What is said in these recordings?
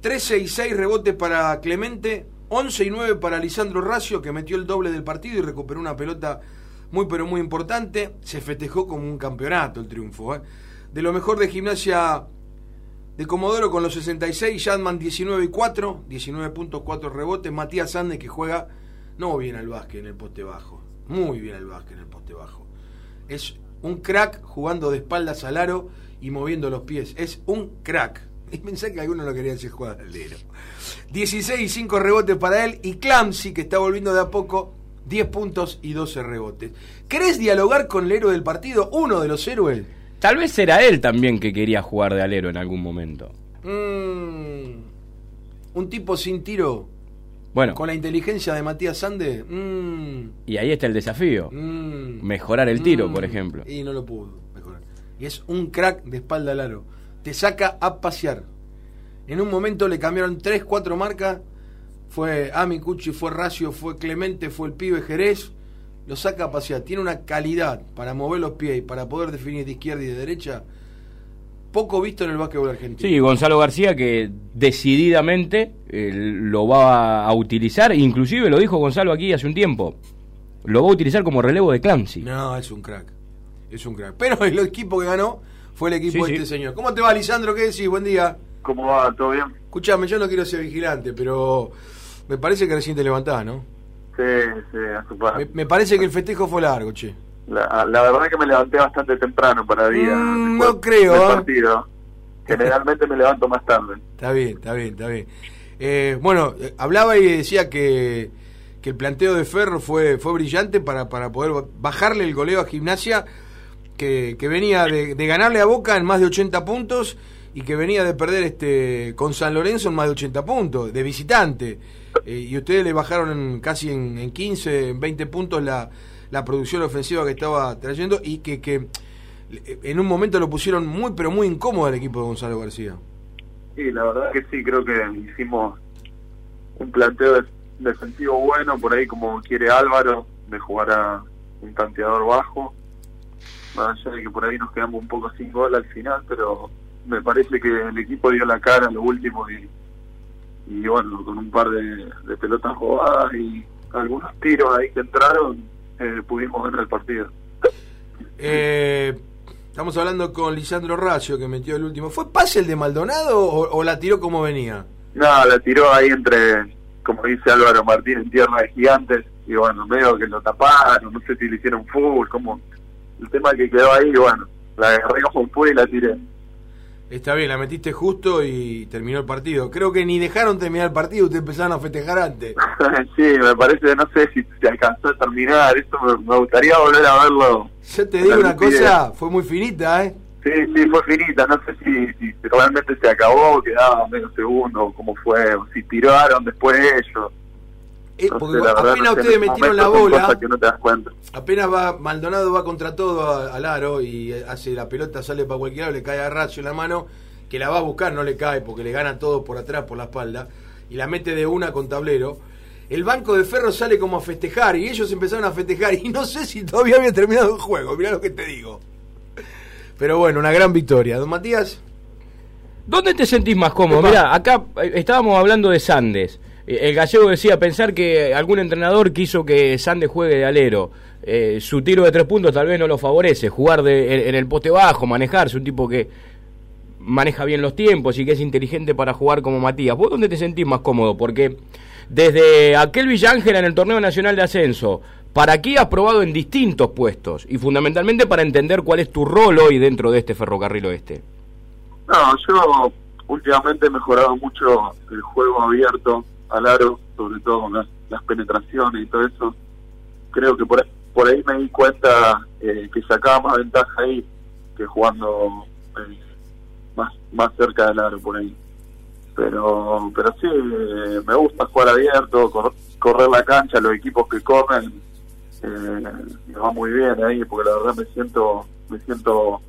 13 y 6 rebotes para Clemente, 11 y 9 para Lisandro Racio, que metió el doble del partido y recuperó una pelota muy pero muy importante. Se festejó como un campeonato el triunfo. ¿eh? De lo mejor de gimnasia de Comodoro con los 66, Jadman 19 y 4, 19.4 rebotes. Matías Sandes que juega no bien al básquet en el poste bajo, muy bien al básquet en el poste bajo. Es un crack jugando de espaldas al aro y moviendo los pies. Es un crack. Y pensé que alguno lo quería hacer jugar al 16 y 5 rebotes para él. Y Clamsy, que está volviendo de a poco, 10 puntos y 12 rebotes. ¿Querés dialogar con el héroe del partido? Uno de los héroes. Tal vez era él también que quería jugar de alero en algún momento. Mm, un tipo sin tiro. Bueno. Con la inteligencia de Matías Sande. Mm, y ahí está el desafío. mm, Mejorar el tiro, mm. por ejemplo. Y no lo pudo mejorar. Y es un crack de espalda al aro. Te saca a pasear. En un momento le cambiaron 3, 4 marcas. Fue Ami Cucci, fue Racio, fue Clemente, fue el pibe Jerez. Lo saca a pasear. Tiene una calidad para mover los pies y para poder definir de izquierda y de derecha. Poco visto en el básquetbol argentino. Sí, Gonzalo García que decididamente eh, lo va a utilizar, inclusive lo dijo Gonzalo aquí hace un tiempo, lo va a utilizar como relevo de Clancy. No, es un crack. Es un crack. Pero el equipo que ganó fue el equipo Sí, de este sí. señor. ¿Cómo te va, Lisandro? ¿Qué decís? Buen día. ¿Cómo va? ¿Todo bien? Escuchame, yo no quiero ser vigilante, pero me parece que recién te levantás, ¿no? Sí, sí, a su par. Me, me parece que el festejo fue largo, che. La, la verdad que me levanté bastante temprano para día. Mm, no creo, del ¿eh? partido. Generalmente me levanto más tarde. Está bien, está bien, está bien. Eh, bueno, hablaba y decía que, que el planteo de Ferro fue, fue brillante para, para poder bajarle el goleo a Gimnasia, que, venía de, ganarle a Boca en más de 80 puntos y que venía de perder este con San Lorenzo en más de 80 puntos, de visitante. Eh, y ustedes le bajaron en, casi en, en 15, en 20 puntos la, la producción ofensiva que estaba trayendo y que, que en un momento lo pusieron muy, pero muy incómodo al equipo de Gonzalo García. Sí, la verdad que sí, creo que hicimos un planteo de- defensivo bueno, por ahí como quiere Álvaro, de jugar a un tanteador bajo. Más allá de que por ahí nos quedamos un poco sin gol al final, pero me parece que el equipo dio la cara a lo último y, y bueno, con un par de, de pelotas robadas y algunos tiros ahí que entraron, eh, pudimos ganar el partido. Eh, estamos hablando con Lisandro Racio, que metió el último. ¿Fue pase el de Maldonado o, o la tiró como venía? No, la tiró ahí entre, como dice Álvaro Martín, en tierra de gigantes. Y bueno, medio que lo taparon, no sé si le hicieron full, como el tema que quedó ahí, bueno, la agarré como fue y la tiré. Está bien, la metiste justo y terminó el partido. Creo que ni dejaron terminar el partido, ustedes empezaron a festejar antes. sí, me parece, no sé si se alcanzó a terminar, eso me, me gustaría volver a verlo. Yo te digo una cosa, fue muy finita, ¿eh? Sí, sí, fue finita, no sé si, si realmente se acabó, quedaba medio segundo, cómo fue, o si tiraron después ellos. Eh, No porque sé, la verdad, apenas ustedes metieron la bola, cosas que no te das cuenta. apenas va Maldonado va contra todo a- al aro y hace la pelota, sale para cualquier lado, le cae a Racio en la mano, que la va a buscar, no le cae porque le gana todo por atrás, por la espalda, y la mete de una con tablero. El banco de Ferro sale como a festejar y ellos empezaron a festejar y no sé si todavía había terminado el juego, mirá lo que te digo. Pero bueno, una gran victoria. Don Matías, ¿Dónde te sentís más cómodo? Mira, acá eh, estábamos hablando de Sandes. Eh, El gallego decía pensar que algún entrenador quiso que Sandes juegue de alero. Eh, su tiro de tres puntos tal vez no lo favorece. Jugar de, en, el poste bajo, manejarse, un tipo que maneja bien los tiempos y que es inteligente para jugar como Matías. ¿Vos dónde te sentís más cómodo? Porque desde aquel Villángel en el torneo nacional de ascenso, para aquí has probado en distintos puestos y fundamentalmente para entender cuál es tu rol hoy dentro de este ferrocarril oeste. No, yo últimamente he mejorado mucho el juego abierto al aro, sobre todo con las, penetraciones y todo eso. Creo que por, por ahí me di cuenta eh, que sacaba más ventaja ahí que jugando eh, más, más cerca del aro por ahí. Pero, pero sí, eh, me gusta jugar abierto, cor- correr la cancha, los equipos que corren, eh, me va muy bien ahí, porque la verdad me siento, me siento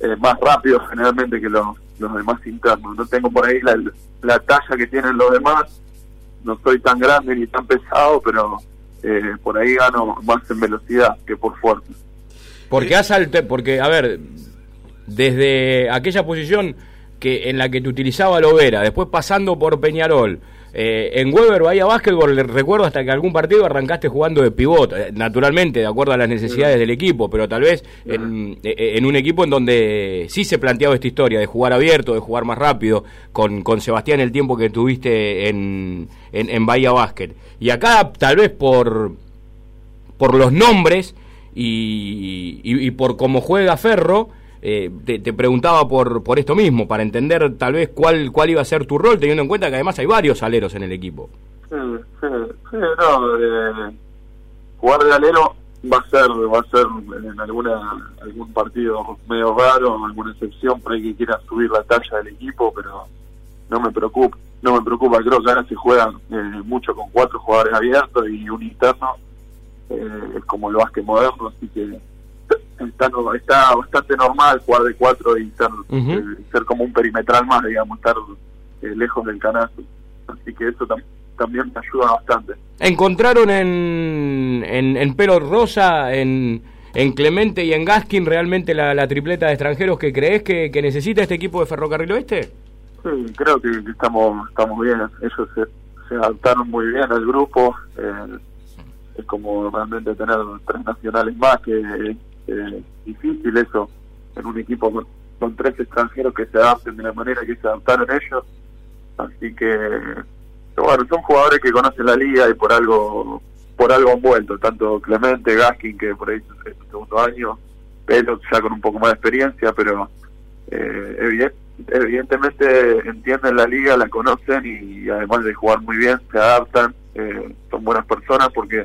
eh, más rápido generalmente que los, los demás internos. No tengo por ahí la, la talla que tienen los demás, no soy tan grande ni tan pesado, pero eh, por ahí gano más en velocidad que por fuerza. Porque has alte- porque, a ver, desde aquella posición que en la que te utilizaba Lovera, después pasando por Peñarol, eh, en Weber Bahía Básquetbol recuerdo hasta que algún partido arrancaste jugando de pivot, eh, naturalmente de acuerdo a las necesidades del equipo, pero tal vez en, eh, en, un equipo en donde sí se planteaba esta historia de jugar abierto, de jugar más rápido, con, con Sebastián el tiempo que tuviste en, en, Bahía Básquet. Y acá tal vez por, por los nombres y, y por cómo juega Ferro, eh, te, preguntaba por, por esto mismo, para entender tal vez cuál, cuál iba a ser tu rol, teniendo en cuenta que además hay varios aleros en el equipo. Sí, no, eh, jugar de alero va a ser va a ser en alguna algún partido medio raro, alguna excepción por ahí que quiera subir la talla del equipo, pero no me preocupa, no me preocupa, creo que ahora se juega eh, mucho con cuatro jugadores abiertos y un interno, es como el básquet moderno, así que está, está bastante normal jugar de cuatro y ser, eh, ser como un perimetral más, digamos, estar eh, lejos del canasto. Así que eso también me ayuda bastante. ¿Encontraron en, en, en Pelo Rosa, en, en Clemente y en Gaskin realmente la, tripleta de extranjeros que crees que, necesita este equipo de Ferrocarril Oeste? Sí, creo que, estamos estamos bien. Ellos se, se adaptaron muy bien al grupo. Eh, es como realmente tener tres nacionales más que eh, difícil eso en un equipo con, tres extranjeros que se adapten de la manera que se adaptaron ellos. Así que, bueno, son jugadores que conocen la liga y por algo por algo han vuelto, tanto Clemente, Gaskin, que por ahí su segundo año, Pelot ya con un poco más de experiencia, pero eh, evidentemente entienden la liga, la conocen y, además de jugar muy bien, se adaptan, eh, son buenas personas porque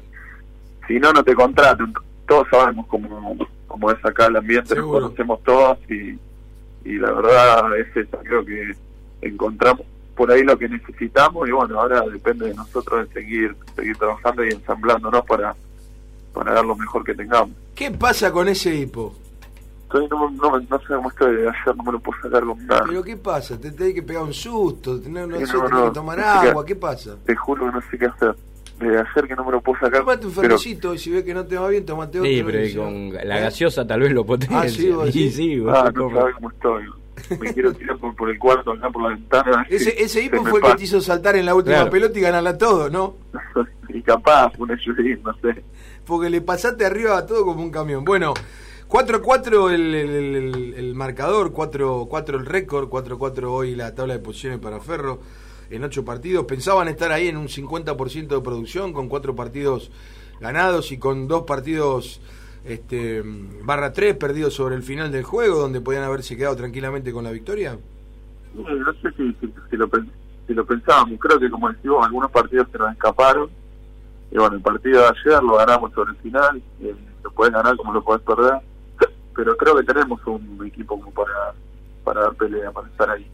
si no, no te contratan todos sabemos cómo, cómo es acá el ambiente, nos conocemos todos y, y la verdad es eso, creo que encontramos por ahí lo que necesitamos y bueno, ahora depende de nosotros de seguir seguir trabajando y ensamblándonos para, para dar lo mejor que tengamos. ¿Qué pasa con ese hipo? Estoy, no, no, no, sé cómo estoy, ayer no me lo puedo sacar con nada. ¿Pero qué pasa? ¿Te, te hay que pegar un susto? ¿Tener, no, sé, que tomar agua? ¿Qué pasa? Te juro que no sé qué hacer de hacer que no me lo puedo sacar. Tomate un ferrecito y si ves que no te va bien, tomate otro. Sí, pero con la gaseosa tal vez lo potencia. Ah, sí, sí, sí. Ah, no sabes cómo estoy. Me quiero tirar por, el cuarto, acá por la ventana. Ese, ese hipo fue el que te hizo saltar en la última pelota y ganarla todo, ¿no? y capaz, un ayudín, no sé. Porque le pasaste arriba a todo como un camión. Bueno, 4-4 el, el, el, marcador, 4-4 el récord, 4-4 hoy la tabla de posiciones para Ferro en ocho partidos. Pensaban estar ahí en un 50% de producción, con cuatro partidos ganados y con dos partidos este, barra tres perdidos sobre el final del juego, donde podían haberse quedado tranquilamente con la victoria. No sé si, si, lo, si lo pensábamos, creo que como decimos, algunos partidos se nos escaparon. Y bueno, el partido de ayer lo ganamos sobre el final, eh, lo puedes ganar como lo puedes perder, pero creo que tenemos un equipo como para, para dar pelea, para estar ahí.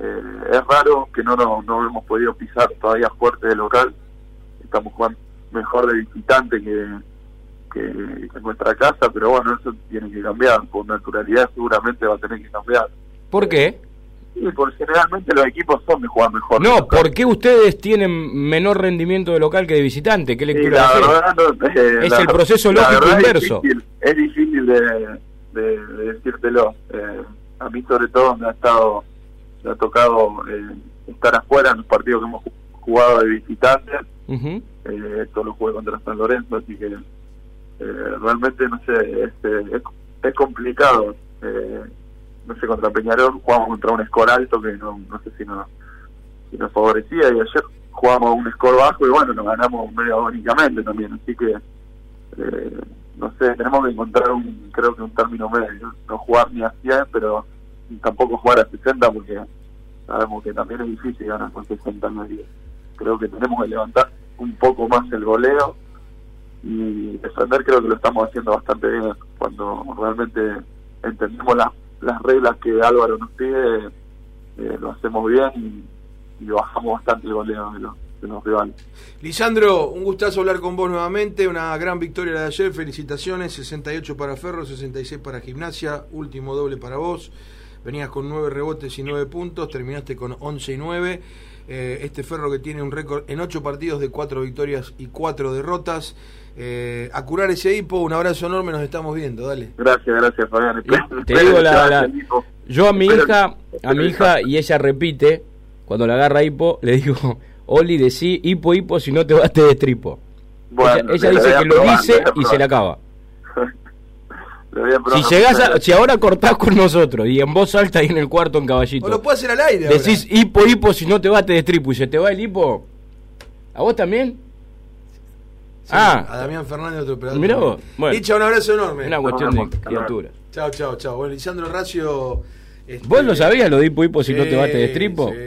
Eh, es raro que no, no, no hemos podido pisar todavía fuerte de local. Estamos jugando mejor de visitante que, que, en nuestra casa, pero bueno, eso tiene que cambiar. Por naturalidad seguramente va a tener que cambiar. ¿Por qué? Sí, porque generalmente los equipos son de jugar mejor. No, ¿por qué ustedes tienen menor rendimiento de local que de visitante? ¿Qué lectura eh, Es el proceso lógico inverso. Es difícil, de, de, decírtelo. Eh, a mí sobre todo me ha estado ha tocado eh, estar afuera en los partidos que hemos jugado de visitantes. Uh esto lo jugué contra San Lorenzo, así que eh, realmente, no sé, es, es, complicado. no sé, contra Peñarol jugamos contra un score alto que no, no sé si nos, si nos favorecía y ayer jugamos un score bajo y bueno, nos ganamos medio agónicamente también, así que no sé, tenemos que encontrar un, creo que un término medio, no jugar ni a 100, pero tampoco jugar a 60 porque sabemos que también es difícil ganar con 60 en medio. Creo que tenemos que levantar un poco más el goleo y defender creo que lo estamos haciendo bastante bien. Cuando realmente entendemos las reglas que Álvaro nos pide eh, lo hacemos bien y, bajamos bastante el goleo de los, de los rivales. Lisandro, un gustazo hablar con vos nuevamente, una gran victoria de ayer, felicitaciones, 68 para Ferro, 66 para Gimnasia, último doble para vos venías con 9 rebotes y 9 puntos, terminaste con 11 y 9. Eh, este Ferro que tiene un récord en 8 partidos de 4 victorias y 4 derrotas. Eh, a curar ese hipo, un abrazo enorme, nos estamos viendo, dale. Gracias, gracias Fabián. Te digo la, Yo a mi Pero- hija, a mi hija, y ella repite, cuando la agarra hipo, le digo, Oli, decí hipo, hipo, si no te vas te destripo. Bueno, ella ella dice que lo dice y se le acaba. Lo voy a probar. Si llegás a, si ahora cortás con nosotros y en voz alta y en el cuarto en O lo caballito, puede hacer al aire. ahora. decís hipo, hipo, si no te vas te destripo y se te va el hipo, ¿a vos también? Sí, ah. A Damián Fernández, otro operador. Mirá vos, bueno. Licha, un abrazo enorme. Una cuestión de criatura. Chao, chao, chao. Bueno, Lisandro Racio. este, ¿Vos lo sabías lo de hipo, hipo, si no te vas te destripo? sí.